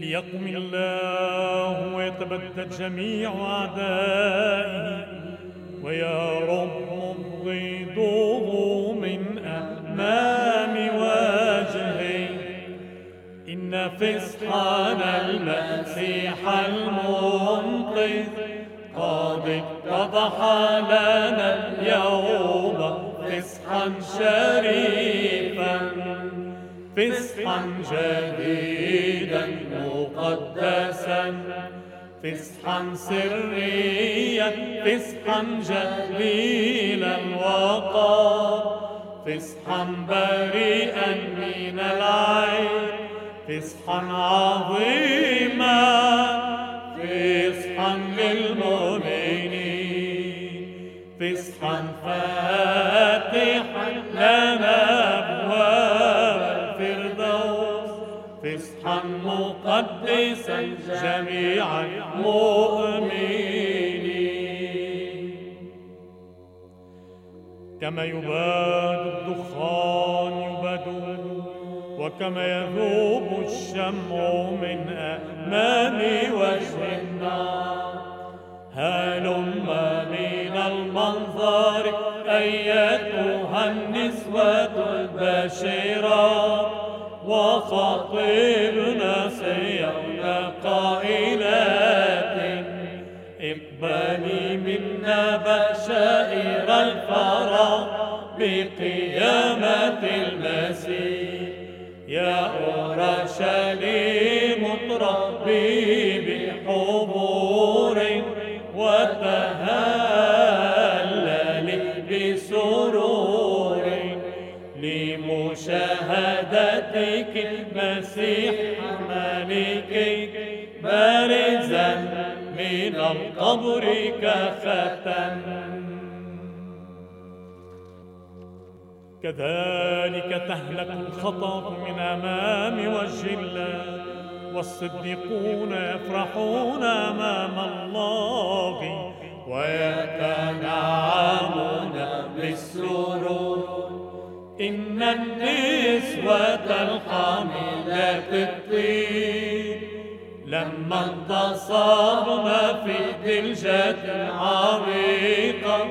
ليقم الله ويتبدد جميع أعدائه. ويا رب مبغضوه من أمام وجهه. إن فسحنا المسيح المنقذ قد اتضح لنا اليوم فسحا شريفا. فسحا جديدا مقدسا. فسحا سريا فسحا جليل الوقار فسحا بريئا من العين. فسحا عظيما فسحا للمؤمنين. فسحا فاتحا لنا ابواب فسحا مقدسا جميع المؤمنين كما يباد الدخان يباد وكما يذوب الشمع من أمام وجه النار هلم من المنظر أيتها النسوة البشيرات وخطيبنا سيرنا قائلات. اقبلي منا بشائر الفرح بقيامة المسيح. يا أورشليم اطربي بحبور وتهللي بسرور لمشاهدتك المسيح ملكك بارزا من القبر كفتن كذلك تهلك الخطر من أمام وجه الله والصديقون يفرحون أمام إن النسوة الحاملات الطين لما انتصرنا في دلجة عميقة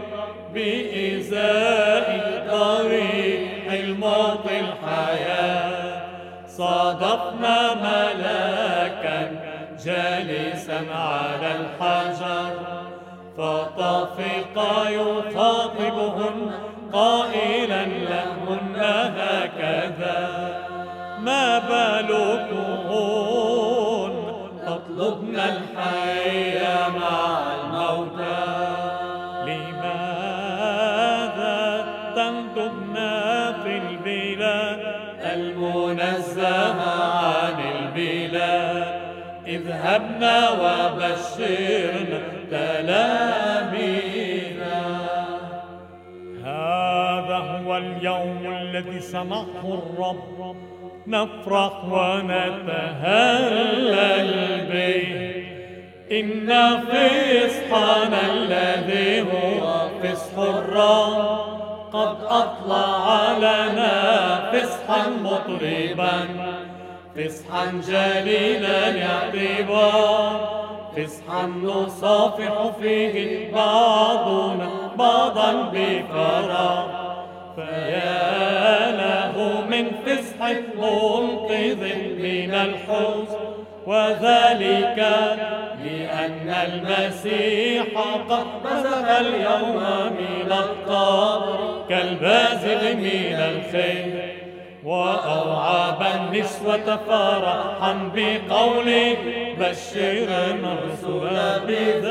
بإزاء طريق الموت الحياة صادفنا ملاكا جالسا على الحجر. فطفق يخاطبهن قائلا لهن هكذا. ما بالكن تطلبن الحي مع الموتى. لماذا تنتبن في البلاد المنزهة عن البلاد؟ اذهبنا وبشرنا الذي صنعه الرب. نفرح ونتهلل به. إن فصحنا الذي هو فصح الرب. قد أطلع لنا فصحا مطربا. فصحا جليلا الاعتبار فصحا نصافح فيه بعضنا بعضا بفراغ فيا له من فصح منقذ من الحزن وذلك لأن المسيح قد بزغ اليوم من القبر كالبازغ من الخير. وأوعب النسوة فرحا بقوله بشر الرسل بذلك